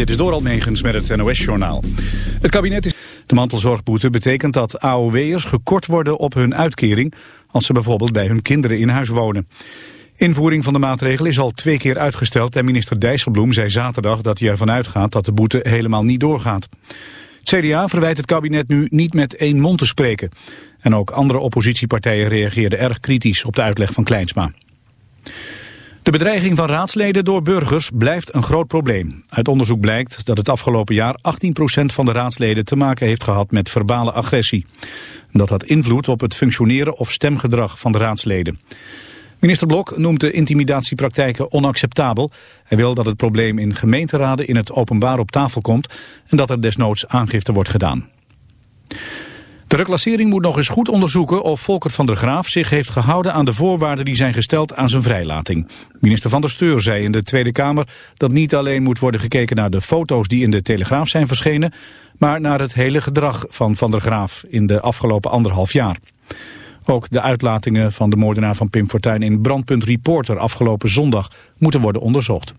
Dit is Doral Megens met het NOS-journaal. Het kabinet is... De mantelzorgboete betekent dat AOW'ers gekort worden op hun uitkering... als ze bijvoorbeeld bij hun kinderen in huis wonen. Invoering van de maatregel is al twee keer uitgesteld... en minister Dijsselbloem zei zaterdag dat hij ervan uitgaat... dat de boete helemaal niet doorgaat. Het CDA verwijt het kabinet nu niet met één mond te spreken. En ook andere oppositiepartijen reageerden erg kritisch op de uitleg van Kleinsma. De bedreiging van raadsleden door burgers blijft een groot probleem. Uit onderzoek blijkt dat het afgelopen jaar 18% van de raadsleden te maken heeft gehad met verbale agressie. Dat had invloed op het functioneren of stemgedrag van de raadsleden. Minister Blok noemt de intimidatiepraktijken onacceptabel. Hij wil dat het probleem in gemeenteraden in het openbaar op tafel komt en dat er desnoods aangifte wordt gedaan. De reclassering moet nog eens goed onderzoeken of Volkert van der Graaf zich heeft gehouden aan de voorwaarden die zijn gesteld aan zijn vrijlating. Minister van der Steur zei in de Tweede Kamer dat niet alleen moet worden gekeken naar de foto's die in de Telegraaf zijn verschenen, maar naar het hele gedrag van van der Graaf in de afgelopen anderhalf jaar. Ook de uitlatingen van de moordenaar van Pim Fortuyn in Brandpunt Reporter afgelopen zondag moeten worden onderzocht.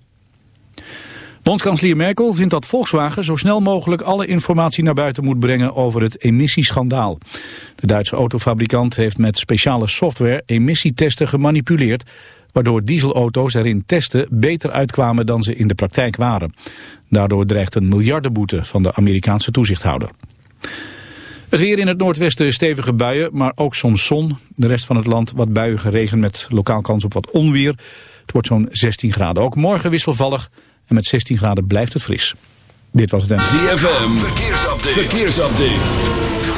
Bondskanselier Merkel vindt dat Volkswagen zo snel mogelijk alle informatie naar buiten moet brengen over het emissieschandaal. De Duitse autofabrikant heeft met speciale software emissietesten gemanipuleerd, waardoor dieselauto's er in testen beter uitkwamen dan ze in de praktijk waren. Daardoor dreigt een miljardenboete van de Amerikaanse toezichthouder. Het weer in het noordwesten stevige buien, maar ook soms zon. De rest van het land wat buien regen met lokaal kans op wat onweer. Het wordt zo'n 16 graden. Ook morgen wisselvallig en met 16 graden blijft het fris. Dit was het... ZFM, verkeersupdate. verkeersupdate.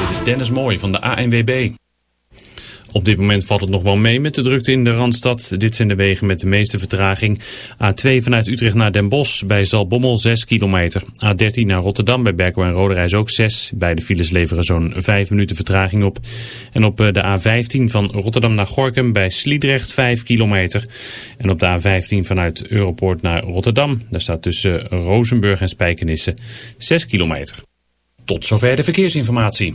Dit is Dennis Mooij van de ANWB. Op dit moment valt het nog wel mee met de drukte in de Randstad. Dit zijn de wegen met de meeste vertraging. A2 vanuit Utrecht naar Den Bosch bij Zalbommel 6 kilometer. A13 naar Rotterdam bij Berkel en Roderijs ook 6. Beide files leveren zo'n 5 minuten vertraging op. En op eh, de A15 van Rotterdam naar Gorkum bij Sliedrecht 5 kilometer. En op de A15 vanuit Europoort naar Rotterdam. Daar staat tussen Rozenburg en Spijkenisse 6 kilometer. Tot zover de verkeersinformatie.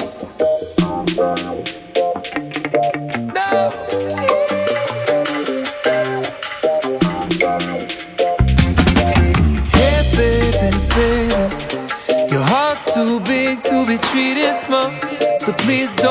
Please don't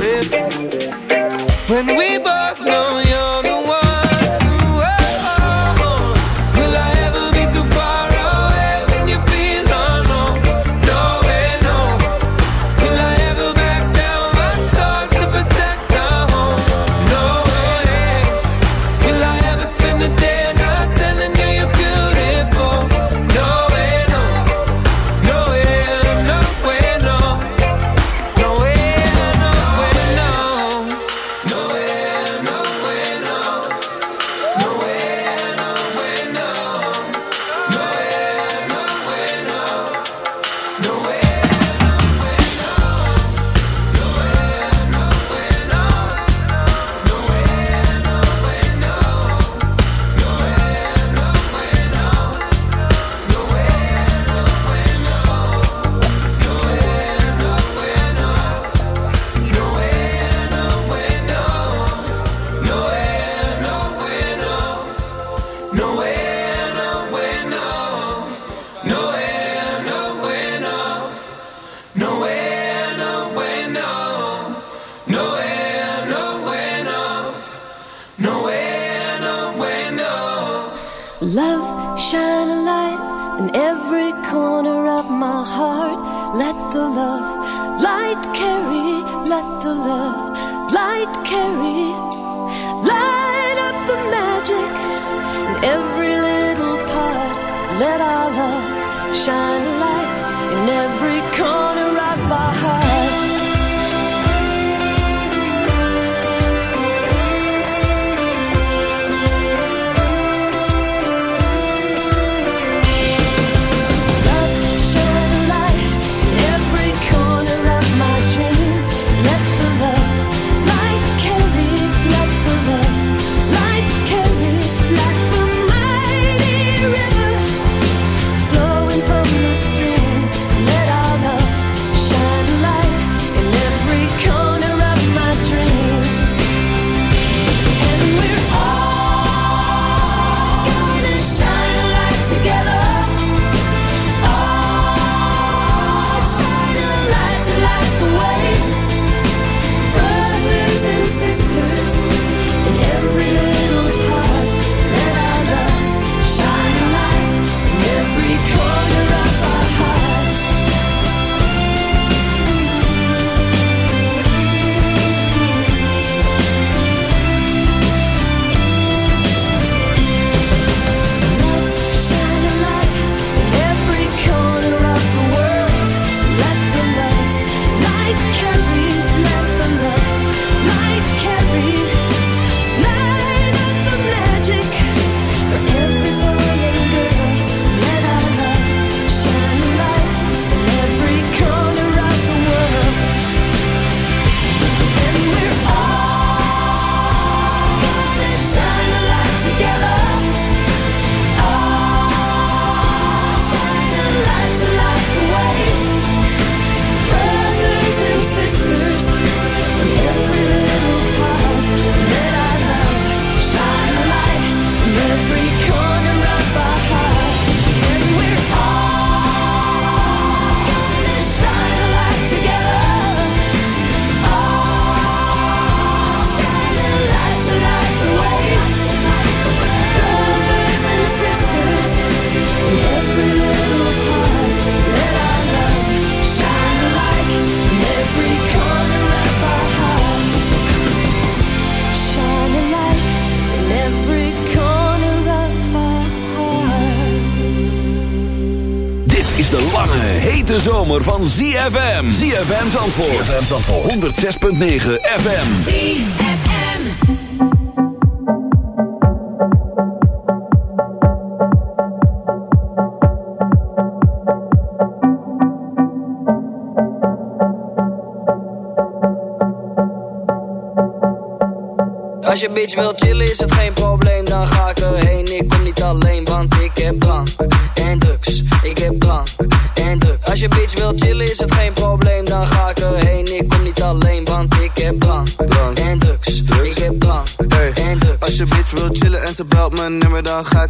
the love light carry, let the love light carry, light up the magic in every little part. Let our love shine. ZFM. ZFM Zandvoort. ZFM Zandvoort. 106.9 FM. ZFM. Als je bitch wil chillen is het geen probleem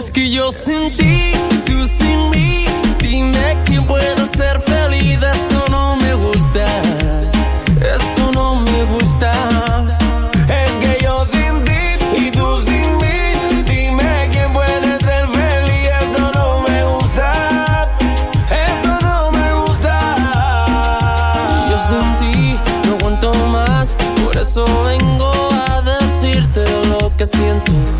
Es que yo sin ti, tú sin mí. Dime quién puede ser feliz. Esto no me gusta. Esto no me gusta. Es que yo sin ti y tú sin mí. Dime quién puede ser feliz. Esto no me gusta. Eso no me gusta. Yo sin ti no aguanto más. Por eso vengo a decirte lo que siento.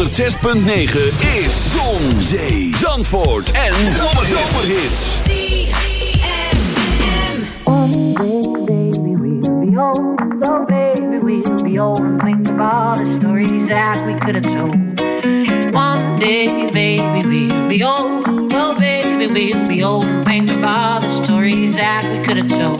106.9 is Zon, Zee, Zandvoort en Zomerhits. So baby, we'll be old and think of the stories that we could have told. One day, baby, we'll be old. Oh, baby, we'll be old and think of the stories that we could have told.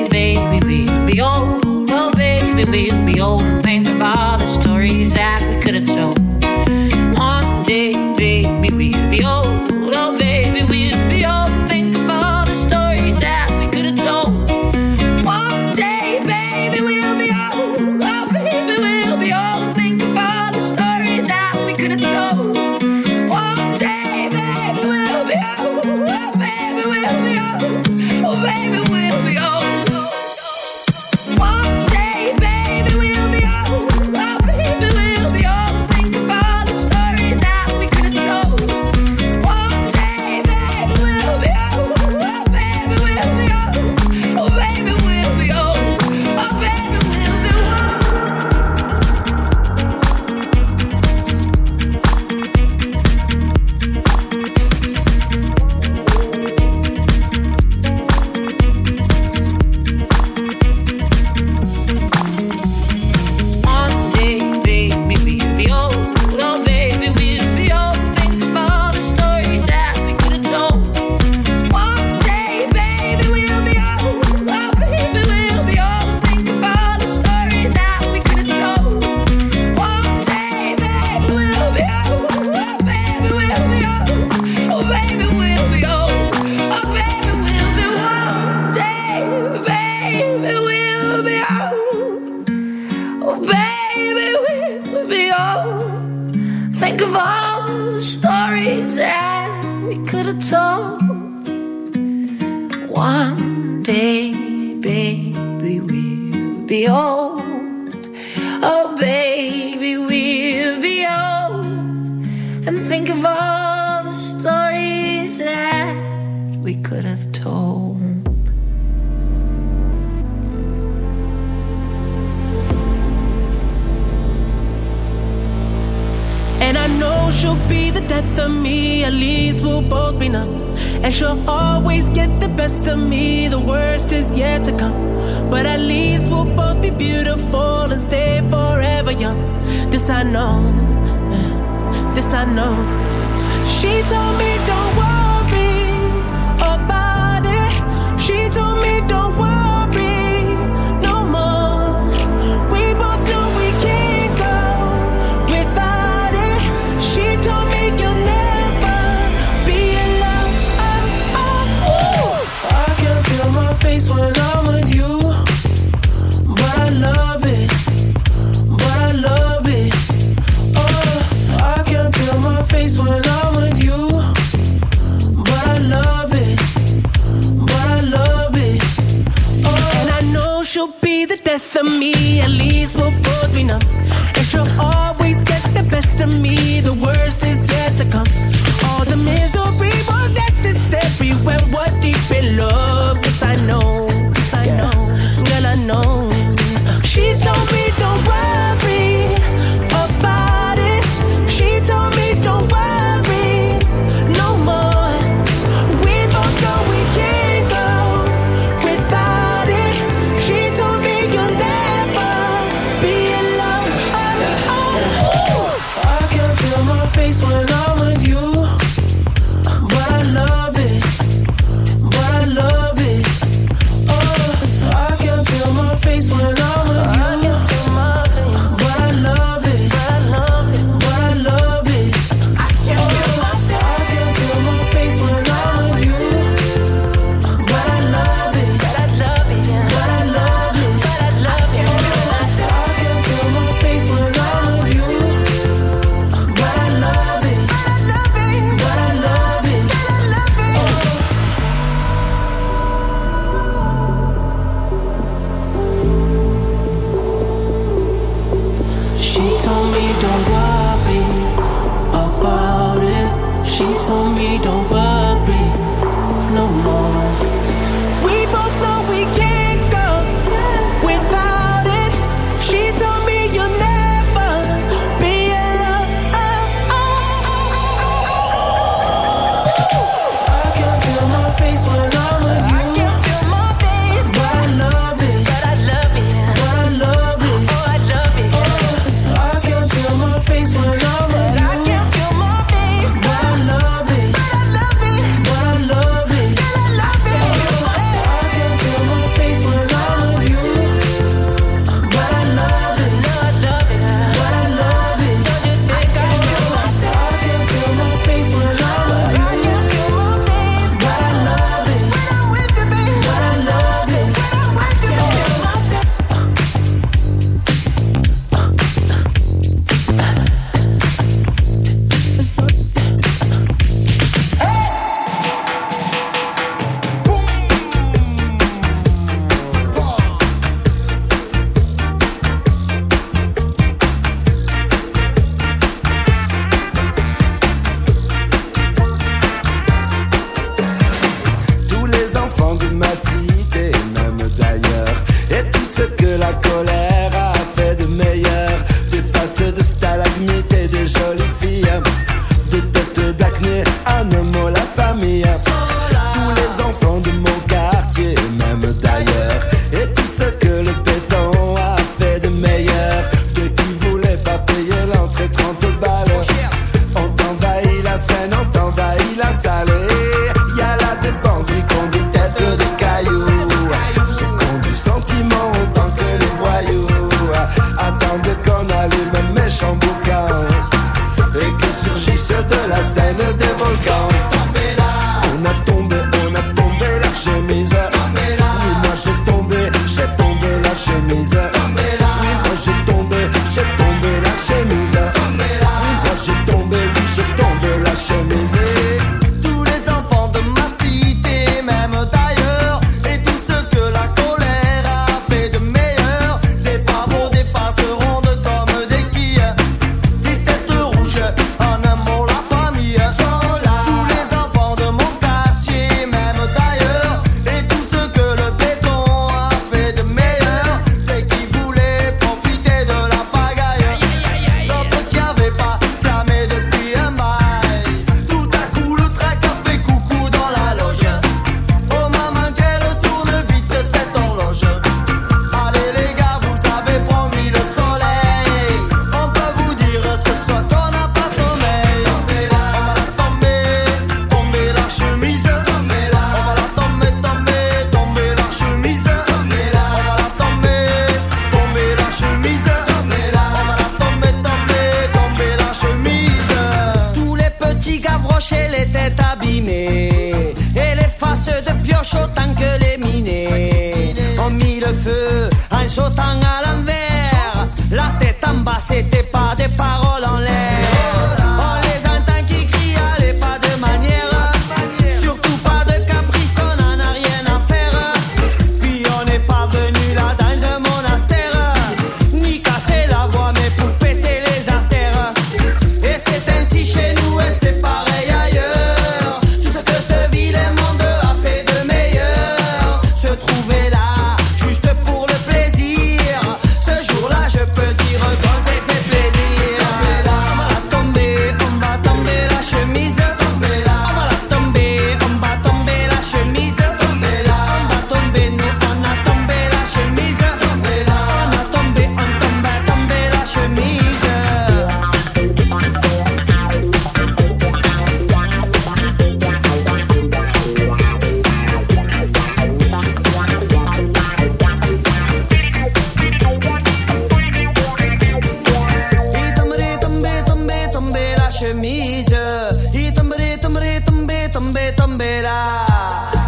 Yeah.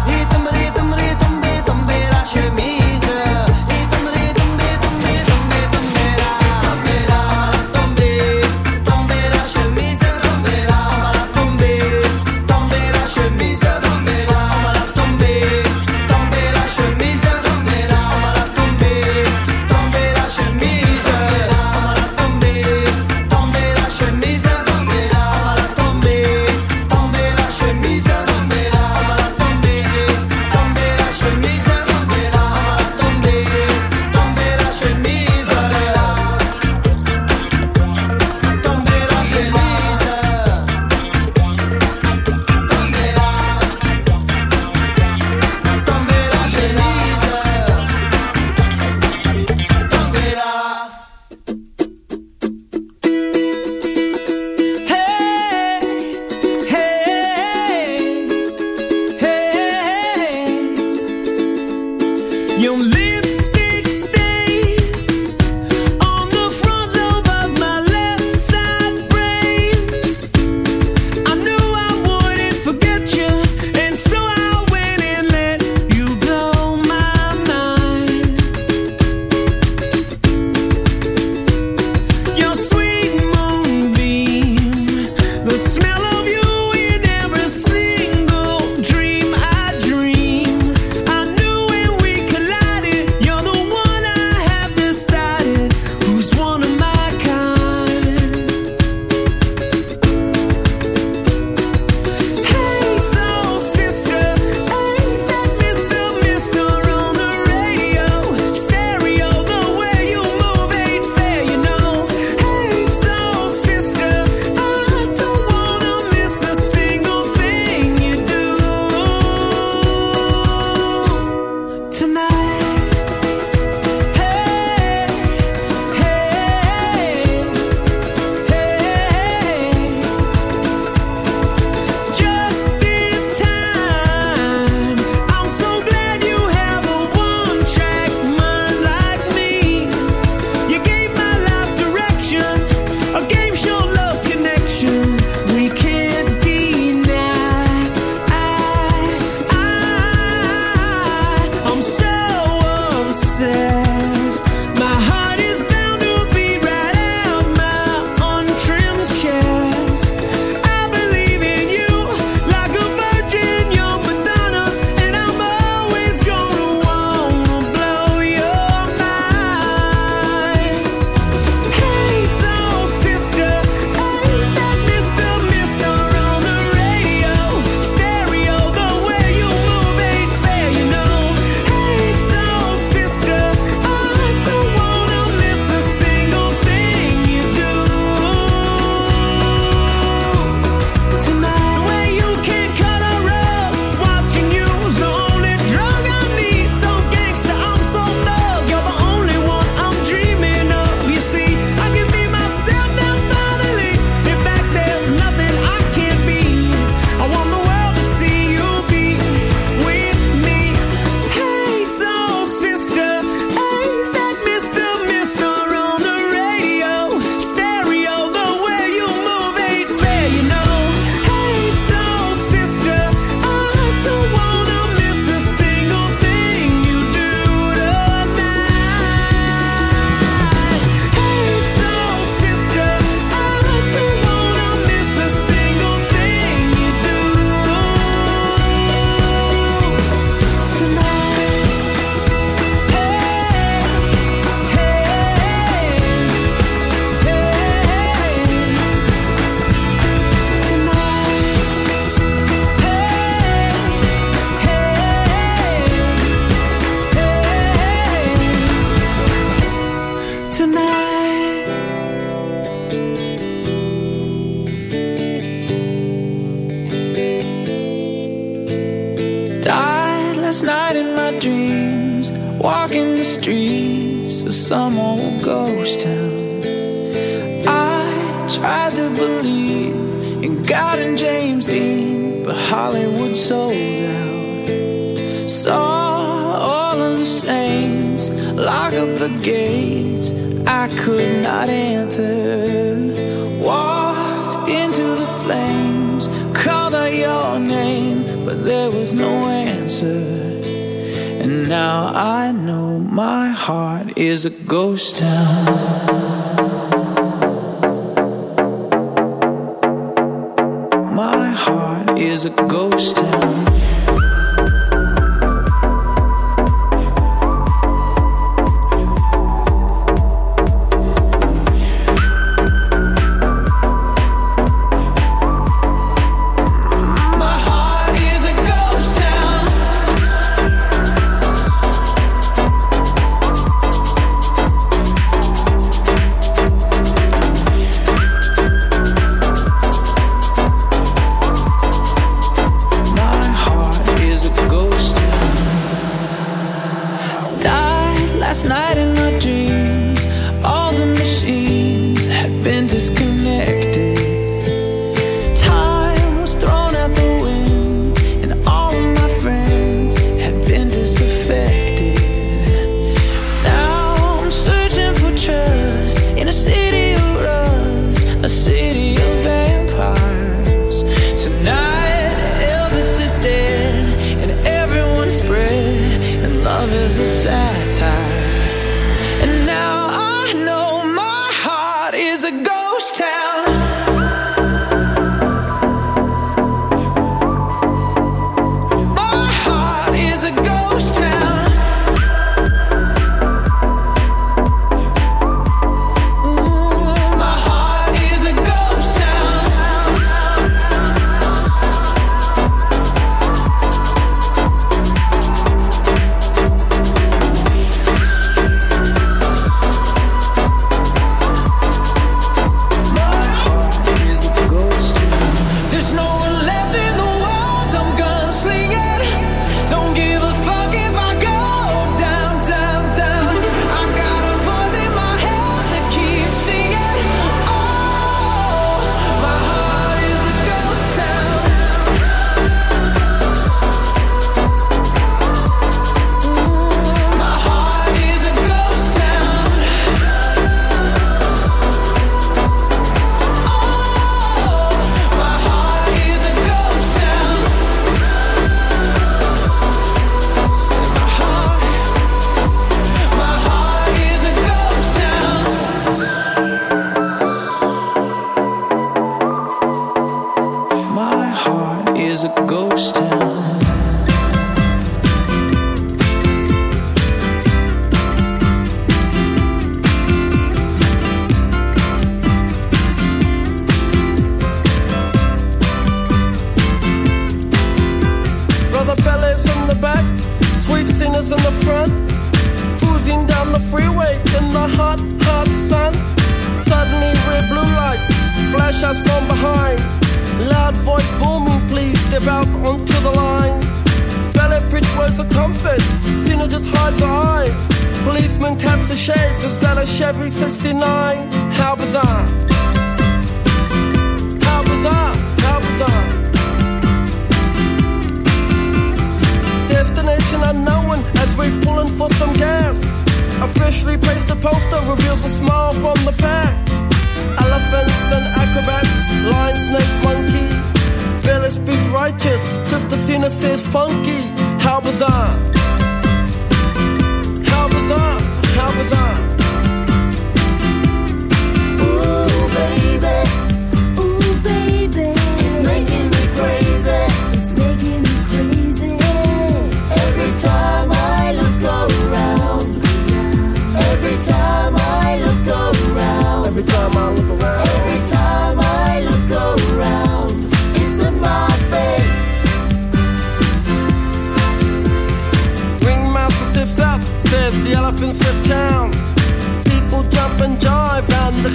ago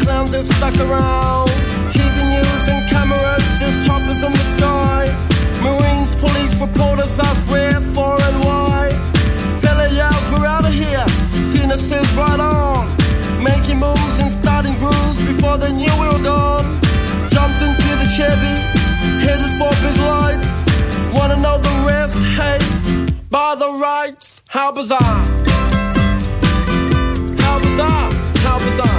clowns that stuck around. TV news and cameras, there's choppers in the sky. Marines, police, reporters ask where, far and why. Billy yells, we're out of here. Seen us is right on. Making moves and starting grooves before they knew we were gone. Jumped into the Chevy, headed for big lights. Wanna know the rest? Hey, by the rights, how bizarre! How bizarre! How bizarre!